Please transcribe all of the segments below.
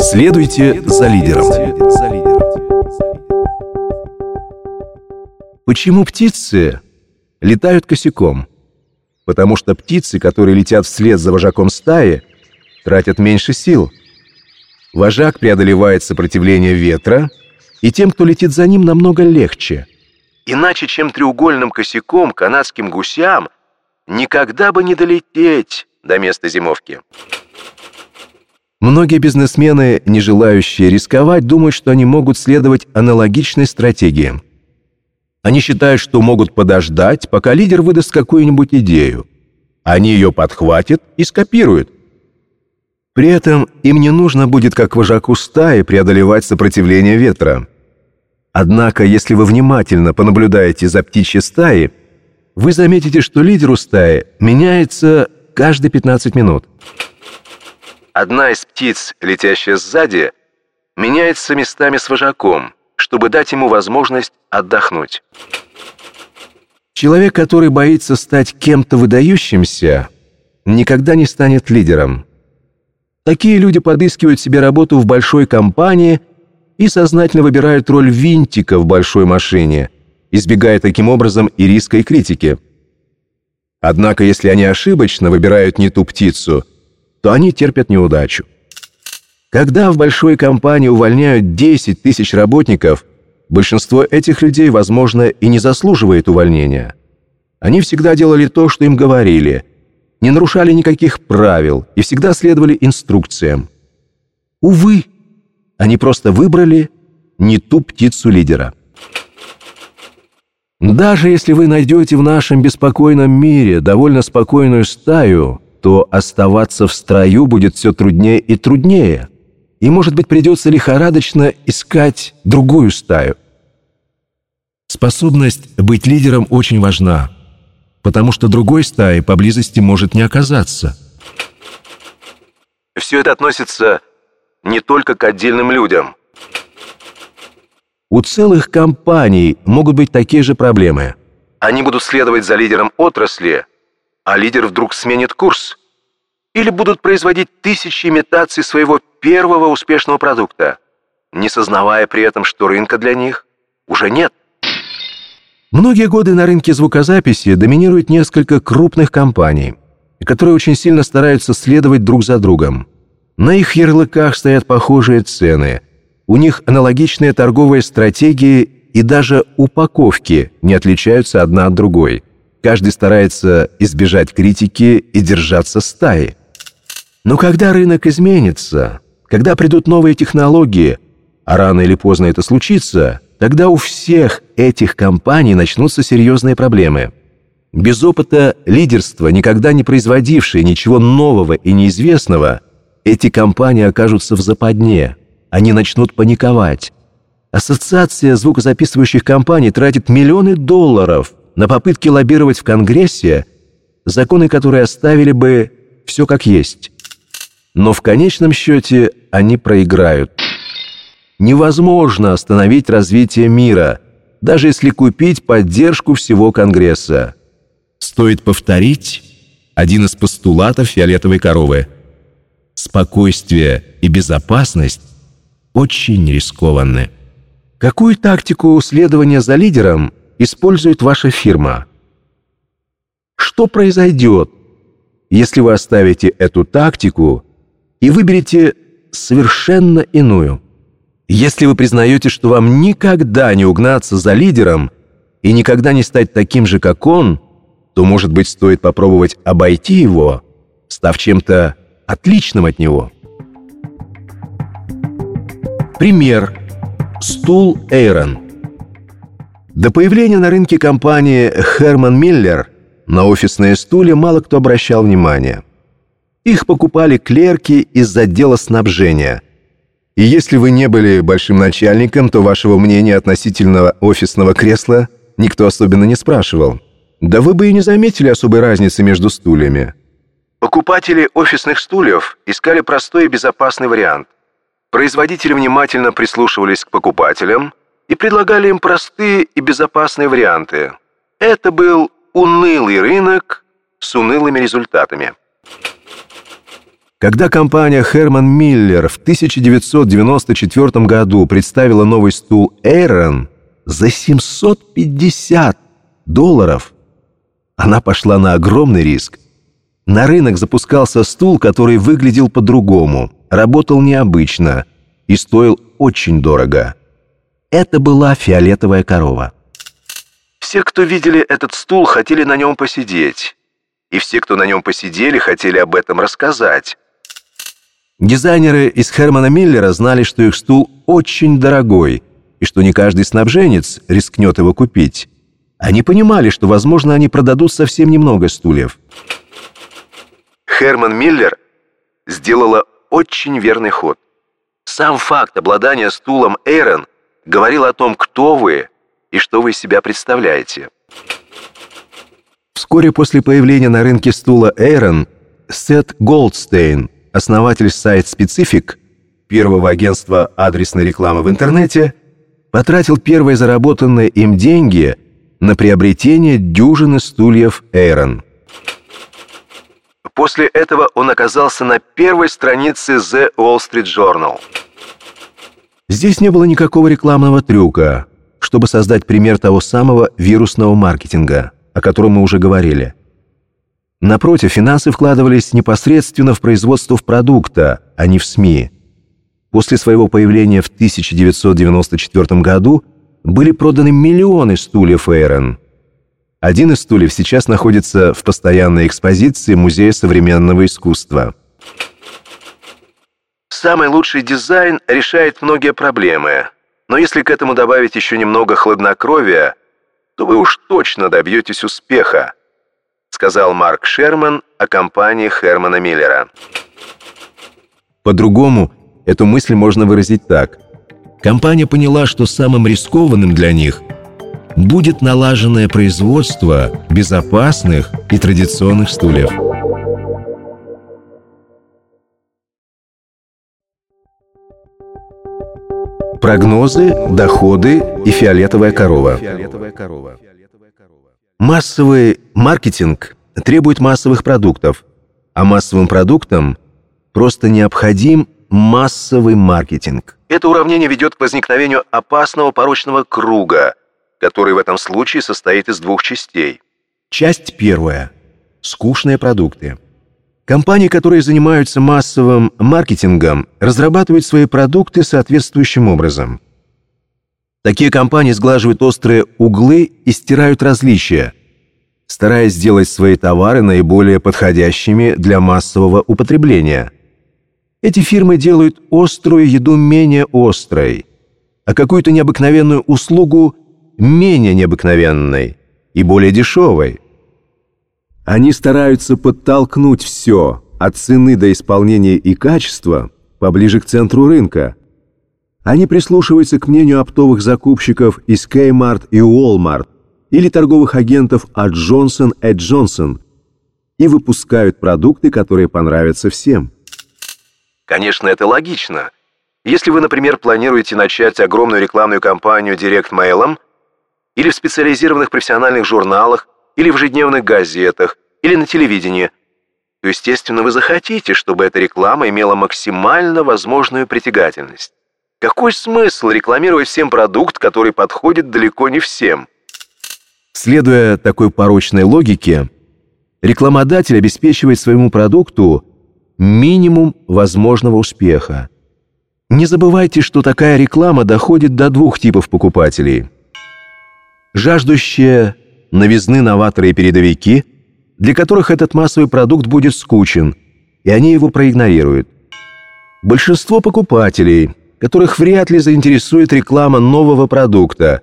Следуйте за лидером. Почему птицы летают косяком? Потому что птицы, которые летят вслед за вожаком стаи, тратят меньше сил. Вожак преодолевает сопротивление ветра, и тем, кто летит за ним, намного легче. Иначе, чем треугольным косяком канадским гусям, никогда бы не долететь до места зимовки. Многие бизнесмены, не желающие рисковать, думают, что они могут следовать аналогичной стратегии. Они считают, что могут подождать, пока лидер выдаст какую-нибудь идею. Они ее подхватят и скопируют. При этом им не нужно будет, как вожаку стаи, преодолевать сопротивление ветра. Однако, если вы внимательно понаблюдаете за птичьей стаей, вы заметите, что лидеру стаи меняется каждые 15 минут. Одна из птиц, летящая сзади, меняется местами с вожаком, чтобы дать ему возможность отдохнуть. Человек, который боится стать кем-то выдающимся, никогда не станет лидером. Такие люди подыскивают себе работу в большой компании и сознательно выбирают роль винтика в большой машине, избегая таким образом и риска, и критики. Однако, если они ошибочно выбирают не ту птицу – то они терпят неудачу. Когда в большой компании увольняют 10 тысяч работников, большинство этих людей, возможно, и не заслуживает увольнения. Они всегда делали то, что им говорили, не нарушали никаких правил и всегда следовали инструкциям. Увы, они просто выбрали не ту птицу лидера. Даже если вы найдете в нашем беспокойном мире довольно спокойную стаю, то оставаться в строю будет все труднее и труднее, и, может быть, придется лихорадочно искать другую стаю. Способность быть лидером очень важна, потому что другой стаи поблизости может не оказаться. Все это относится не только к отдельным людям. У целых компаний могут быть такие же проблемы. Они будут следовать за лидером отрасли – а лидер вдруг сменит курс? Или будут производить тысячи имитаций своего первого успешного продукта, не сознавая при этом, что рынка для них уже нет? Многие годы на рынке звукозаписи доминирует несколько крупных компаний, которые очень сильно стараются следовать друг за другом. На их ярлыках стоят похожие цены, у них аналогичные торговые стратегии и даже упаковки не отличаются одна от другой – Каждый старается избежать критики и держаться стаи. Но когда рынок изменится, когда придут новые технологии, а рано или поздно это случится, тогда у всех этих компаний начнутся серьезные проблемы. Без опыта лидерства, никогда не производившие ничего нового и неизвестного, эти компании окажутся в западне. Они начнут паниковать. Ассоциация звукозаписывающих компаний тратит миллионы долларов на попытки лоббировать в Конгрессе законы, которые оставили бы все как есть. Но в конечном счете они проиграют. Невозможно остановить развитие мира, даже если купить поддержку всего Конгресса. Стоит повторить один из постулатов фиолетовой коровы. Спокойствие и безопасность очень рискованны. Какую тактику следования за лидером использует ваша фирма. Что произойдет, если вы оставите эту тактику и выберете совершенно иную? Если вы признаете, что вам никогда не угнаться за лидером и никогда не стать таким же, как он, то, может быть, стоит попробовать обойти его, став чем-то отличным от него. Пример. Стул Эйрон. До появления на рынке компании «Херман Миллер» на офисные стулья мало кто обращал внимание. Их покупали клерки из отдела снабжения. И если вы не были большим начальником, то вашего мнения относительно офисного кресла никто особенно не спрашивал. Да вы бы и не заметили особой разницы между стульями. Покупатели офисных стульев искали простой и безопасный вариант. Производители внимательно прислушивались к покупателям – и предлагали им простые и безопасные варианты. Это был унылый рынок с унылыми результатами. Когда компания Herman Miller в 1994 году представила новый стул Aaron за 750 долларов, она пошла на огромный риск. На рынок запускался стул, который выглядел по-другому, работал необычно и стоил очень дорого. Это была фиолетовая корова. Все, кто видели этот стул, хотели на нем посидеть. И все, кто на нем посидели, хотели об этом рассказать. Дизайнеры из Хермана Миллера знали, что их стул очень дорогой, и что не каждый снабженец рискнет его купить. Они понимали, что, возможно, они продадут совсем немного стульев. Херман Миллер сделала очень верный ход. Сам факт обладания стулом Эйрон говорил о том, кто вы и что вы из себя представляете. Вскоре после появления на рынке стула Эйрон Сет Голдстейн основатель сайт Specific, первого агентства адресной рекламы в интернете, потратил первые заработанные им деньги на приобретение дюжины стульев Эйрон. После этого он оказался на первой странице The Wall Street Journal. Здесь не было никакого рекламного трюка, чтобы создать пример того самого вирусного маркетинга, о котором мы уже говорили – Напротив, финансы вкладывались непосредственно в производство продукта, а не в СМИ. После своего появления в 1994 году были проданы миллионы стульев Эйрон. Один из стульев сейчас находится в постоянной экспозиции Музея современного искусства. Самый лучший дизайн решает многие проблемы, но если к этому добавить еще немного хладнокровия, то вы уж точно добьетесь успеха сказал Марк Шерман о компании Хермана Миллера. По-другому эту мысль можно выразить так. Компания поняла, что самым рискованным для них будет налаженное производство безопасных и традиционных стульев. Прогнозы, доходы и фиолетовая корова. Массовый маркетинг требует массовых продуктов, а массовым продуктам просто необходим массовый маркетинг. Это уравнение ведет к возникновению опасного порочного круга, который в этом случае состоит из двух частей. Часть первая. Скучные продукты. Компании, которые занимаются массовым маркетингом, разрабатывают свои продукты соответствующим образом – Такие компании сглаживают острые углы и стирают различия, стараясь сделать свои товары наиболее подходящими для массового употребления. Эти фирмы делают острую еду менее острой, а какую-то необыкновенную услугу менее необыкновенной и более дешевой. Они стараются подтолкнуть все, от цены до исполнения и качества, поближе к центру рынка – они прислушиваются к мнению оптовых закупщиков из Kmart и Walmart или торговых агентов от Johnson Johnson и выпускают продукты, которые понравятся всем. Конечно, это логично. Если вы, например, планируете начать огромную рекламную кампанию директ-мейлом или в специализированных профессиональных журналах, или в ежедневных газетах, или на телевидении, то, естественно, вы захотите, чтобы эта реклама имела максимально возможную притягательность. Какой смысл рекламировать всем продукт, который подходит далеко не всем? Следуя такой порочной логике, рекламодатель обеспечивает своему продукту минимум возможного успеха. Не забывайте, что такая реклама доходит до двух типов покупателей. Жаждущие новизны новаторы и передовики, для которых этот массовый продукт будет скучен, и они его проигнорируют. Большинство покупателей – которых вряд ли заинтересует реклама нового продукта.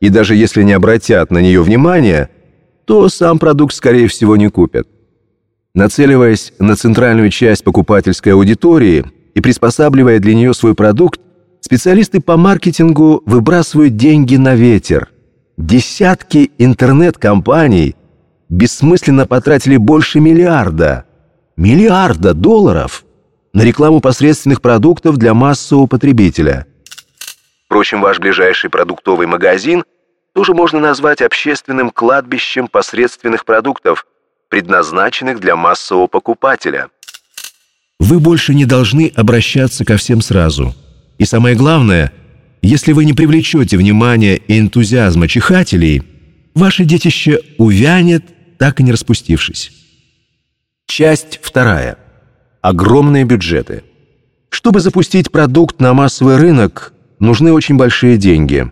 И даже если не обратят на нее внимания, то сам продукт, скорее всего, не купят. Нацеливаясь на центральную часть покупательской аудитории и приспосабливая для нее свой продукт, специалисты по маркетингу выбрасывают деньги на ветер. Десятки интернет-компаний бессмысленно потратили больше миллиарда. Миллиарда долларов на рекламу посредственных продуктов для массового потребителя. Впрочем, ваш ближайший продуктовый магазин тоже можно назвать общественным кладбищем посредственных продуктов, предназначенных для массового покупателя. Вы больше не должны обращаться ко всем сразу. И самое главное, если вы не привлечете внимания и энтузиазма чихателей, ваше детище увянет, так и не распустившись. Часть вторая. Огромные бюджеты. Чтобы запустить продукт на массовый рынок, нужны очень большие деньги.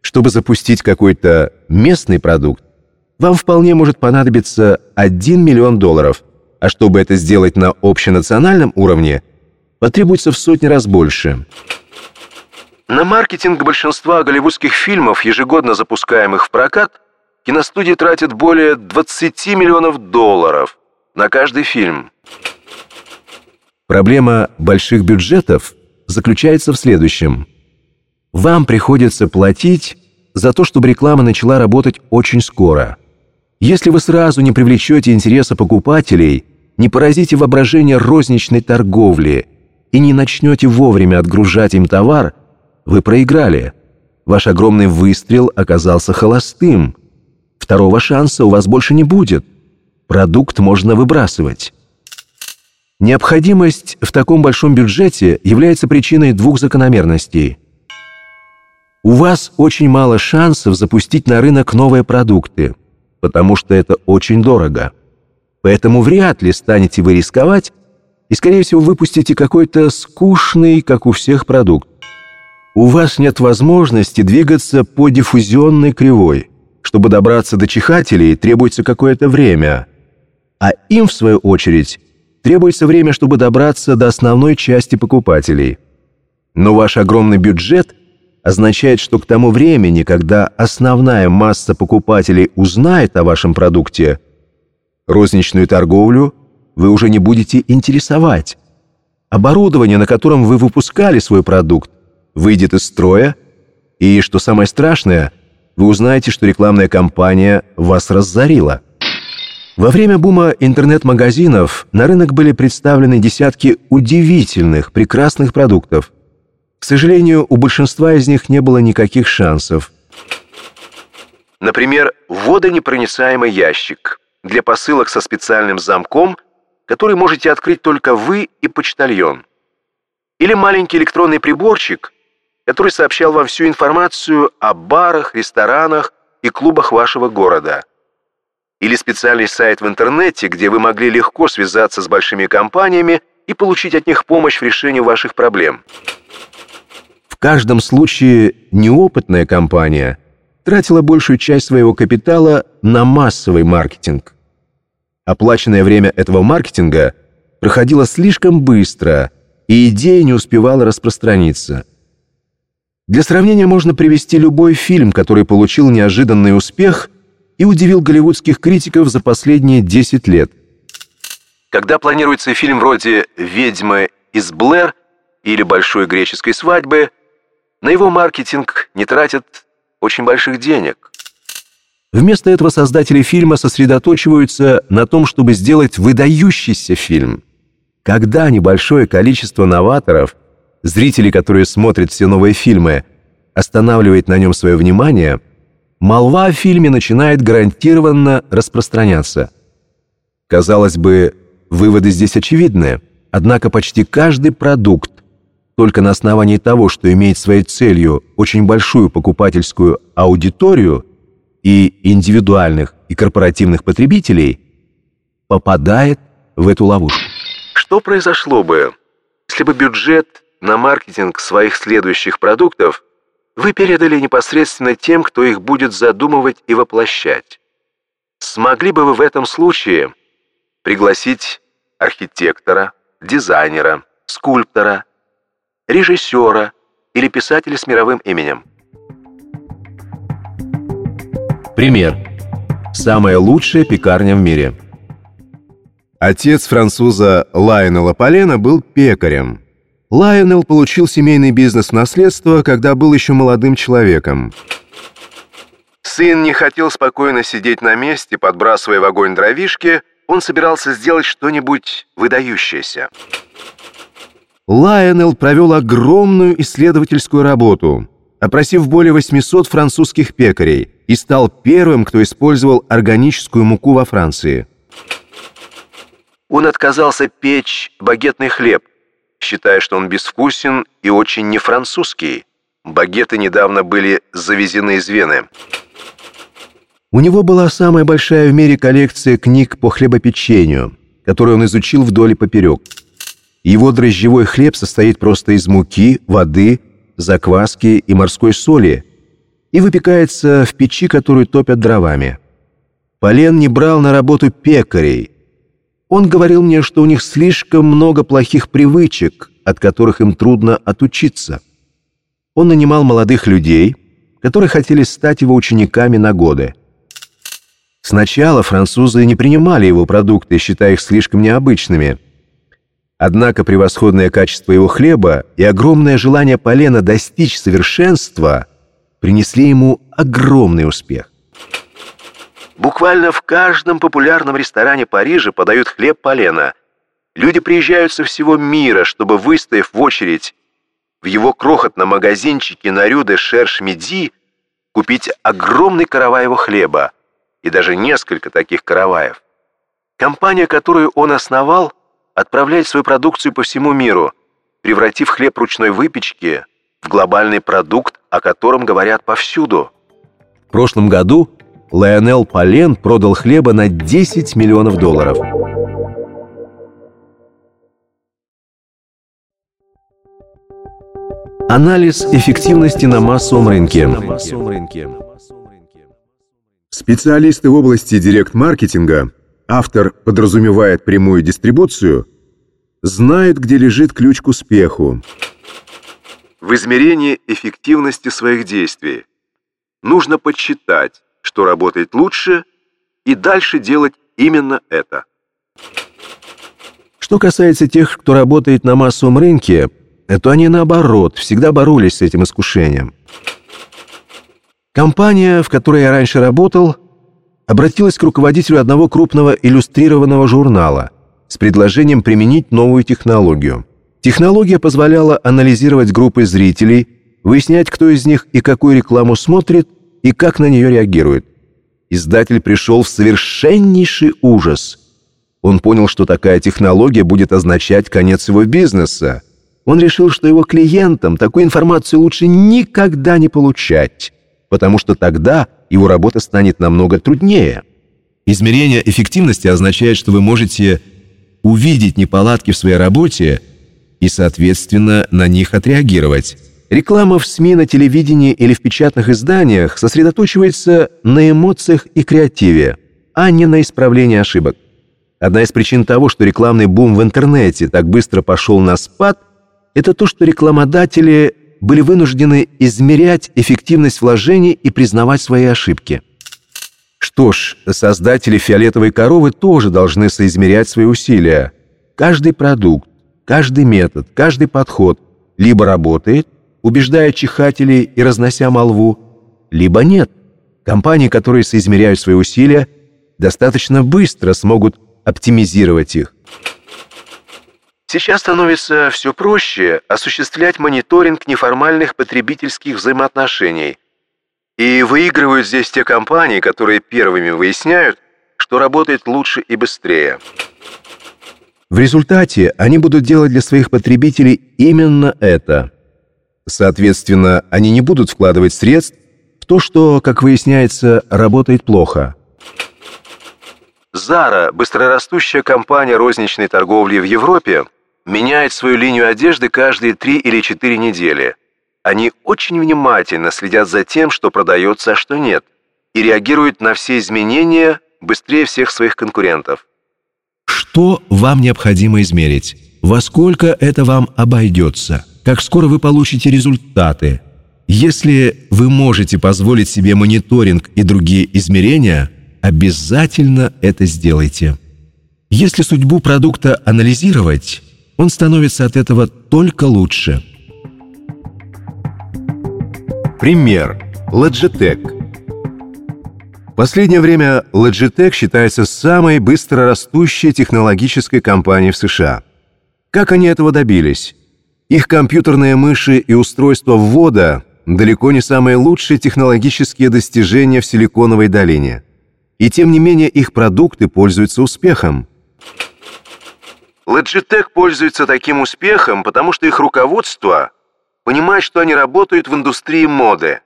Чтобы запустить какой-то местный продукт, вам вполне может понадобиться 1 миллион долларов, а чтобы это сделать на общенациональном уровне, потребуется в сотни раз больше. На маркетинг большинства голливудских фильмов, ежегодно запускаемых в прокат, киностудии тратят более 20 миллионов долларов на каждый фильм. Проблема больших бюджетов заключается в следующем. Вам приходится платить за то, чтобы реклама начала работать очень скоро. Если вы сразу не привлечете интереса покупателей, не поразите воображение розничной торговли и не начнете вовремя отгружать им товар, вы проиграли. Ваш огромный выстрел оказался холостым. Второго шанса у вас больше не будет. Продукт можно выбрасывать. Необходимость в таком большом бюджете является причиной двух закономерностей. У вас очень мало шансов запустить на рынок новые продукты, потому что это очень дорого. Поэтому вряд ли станете вы рисковать и, скорее всего, выпустите какой-то скучный, как у всех, продукт. У вас нет возможности двигаться по диффузионной кривой. Чтобы добраться до чихателей, требуется какое-то время, а им, в свою очередь, требуется время, чтобы добраться до основной части покупателей. Но ваш огромный бюджет означает, что к тому времени, когда основная масса покупателей узнает о вашем продукте, розничную торговлю вы уже не будете интересовать. Оборудование, на котором вы выпускали свой продукт, выйдет из строя, и, что самое страшное, вы узнаете, что рекламная кампания вас разорила. Во время бума интернет-магазинов на рынок были представлены десятки удивительных, прекрасных продуктов. К сожалению, у большинства из них не было никаких шансов. Например, водонепроницаемый ящик для посылок со специальным замком, который можете открыть только вы и почтальон. Или маленький электронный приборчик, который сообщал вам всю информацию о барах, ресторанах и клубах вашего города – или специальный сайт в интернете, где вы могли легко связаться с большими компаниями и получить от них помощь в решении ваших проблем. В каждом случае неопытная компания тратила большую часть своего капитала на массовый маркетинг. Оплаченное время этого маркетинга проходило слишком быстро, и идея не успевала распространиться. Для сравнения можно привести любой фильм, который получил неожиданный успех – и удивил голливудских критиков за последние 10 лет. Когда планируется фильм вроде «Ведьма из Блэр» или «Большой греческой свадьбы», на его маркетинг не тратят очень больших денег. Вместо этого создатели фильма сосредоточиваются на том, чтобы сделать выдающийся фильм. Когда небольшое количество новаторов, зрители, которые смотрят все новые фильмы, останавливает на нем свое внимание – молва о фильме начинает гарантированно распространяться. Казалось бы, выводы здесь очевидны, однако почти каждый продукт только на основании того, что имеет своей целью очень большую покупательскую аудиторию и индивидуальных и корпоративных потребителей, попадает в эту ловушку. Что произошло бы, если бы бюджет на маркетинг своих следующих продуктов вы передали непосредственно тем, кто их будет задумывать и воплощать. Смогли бы вы в этом случае пригласить архитектора, дизайнера, скульптора, режиссера или писателя с мировым именем? Пример. Самая лучшая пекарня в мире. Отец француза Лайонела Полена был пекарем – Лайонел получил семейный бизнес в наследство, когда был еще молодым человеком. Сын не хотел спокойно сидеть на месте, подбрасывая в огонь дровишки, он собирался сделать что-нибудь выдающееся. Лайонел провел огромную исследовательскую работу, опросив более 800 французских пекарей, и стал первым, кто использовал органическую муку во Франции – Он отказался печь багетный хлеб, считая, что он безвкусен и очень не французский. Багеты недавно были завезены из Вены. У него была самая большая в мире коллекция книг по хлебопечению, которую он изучил вдоль и поперек. Его дрожжевой хлеб состоит просто из муки, воды, закваски и морской соли и выпекается в печи, которую топят дровами. Полен не брал на работу пекарей. Он говорил мне, что у них слишком много плохих привычек, от которых им трудно отучиться. Он нанимал молодых людей, которые хотели стать его учениками на годы. Сначала французы не принимали его продукты, считая их слишком необычными. Однако превосходное качество его хлеба и огромное желание Полена достичь совершенства принесли ему огромный успех. Буквально в каждом популярном ресторане Парижа подают хлеб Полена. Люди приезжают со всего мира, чтобы, выстояв в очередь в его крохотном магазинчике на Рю де Шерш-Меди, купить огромный каравай его хлеба и даже несколько таких караваев. Компания, которую он основал, отправляет свою продукцию по всему миру, превратив хлеб ручной выпечки в глобальный продукт, о котором говорят повсюду. В прошлом году Лайонел Полен продал хлеба на 10 миллионов долларов. Анализ эффективности на массовом рынке. Специалисты в области директ-маркетинга, автор подразумевает прямую дистрибуцию, знают, где лежит ключ к успеху. В измерении эффективности своих действий нужно подсчитать, что работает лучше, и дальше делать именно это. Что касается тех, кто работает на массовом рынке, то они наоборот всегда боролись с этим искушением. Компания, в которой я раньше работал, обратилась к руководителю одного крупного иллюстрированного журнала с предложением применить новую технологию. Технология позволяла анализировать группы зрителей, выяснять, кто из них и какую рекламу смотрит, и как на нее реагирует. Издатель пришел в совершеннейший ужас. Он понял, что такая технология будет означать конец его бизнеса. Он решил, что его клиентам такую информацию лучше никогда не получать потому что тогда его работа станет намного труднее. Измерение эффективности означает, что вы можете увидеть неполадки в своей работе и, соответственно, на них отреагировать. Реклама в СМИ, на телевидении или в печатных изданиях сосредоточивается на эмоциях и креативе, а не на исправлении ошибок. Одна из причин того, что рекламный бум в интернете так быстро пошел на спад, это то, что рекламодатели были вынуждены измерять эффективность вложений и признавать свои ошибки. Что ж, создатели «Фиолетовой коровы» тоже должны соизмерять свои усилия. Каждый продукт, каждый метод, каждый подход либо работает, убеждая чихателей и разнося молву, либо нет. Компании, которые соизмеряют свои усилия, достаточно быстро смогут оптимизировать их. Сейчас становится все проще осуществлять мониторинг неформальных потребительских взаимоотношений. И выигрывают здесь те компании, которые первыми выясняют, что работает лучше и быстрее. В результате они будут делать для своих потребителей именно это. Соответственно, они не будут вкладывать средств в то, что, как выясняется, работает плохо. Zara, быстрорастущая компания розничной торговли в Европе, меняет свою линию одежды каждые три или четыре недели. Они очень внимательно следят за тем, что продается, а что нет, и реагируют на все изменения быстрее всех своих конкурентов. Что вам необходимо измерить? Во сколько это вам обойдется? Как скоро вы получите результаты? Если вы можете позволить себе мониторинг и другие измерения, обязательно это сделайте. Если судьбу продукта анализировать, он становится от этого только лучше. Пример. Logitech. В последнее время Logitech считается самой быстрорастущей технологической компанией в США. Как они этого добились? Их компьютерные мыши и устройства ввода далеко не самые лучшие технологические достижения в Силиконовой долине. И тем не менее их продукты пользуются успехом. Logitech пользуется таким успехом, потому что их руководство понимает, что они работают в индустрии моды.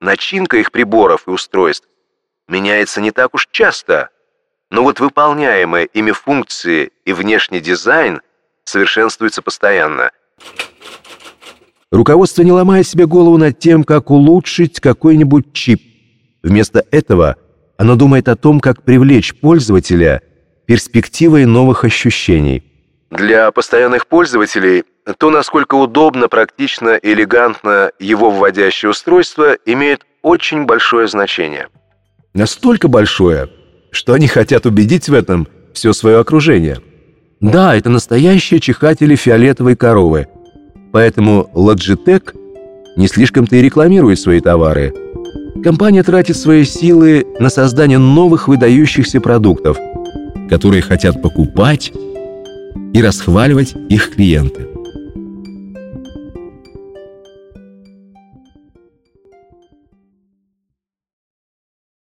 Начинка их приборов и устройств меняется не так уж часто, но вот выполняемые ими функции и внешний дизайн совершенствуются постоянно. Руководство не ломает себе голову над тем, как улучшить какой-нибудь чип. Вместо этого оно думает о том, как привлечь пользователя перспективой новых ощущений. Для постоянных пользователей то, насколько удобно, практично элегантно его вводящее устройство, имеет очень большое значение. Настолько большое, что они хотят убедить в этом все свое окружение. Да, это настоящие чихатели фиолетовой коровы. Поэтому Logitech не слишком-то и рекламирует свои товары. Компания тратит свои силы на создание новых выдающихся продуктов, которые хотят покупать и расхваливать их клиенты.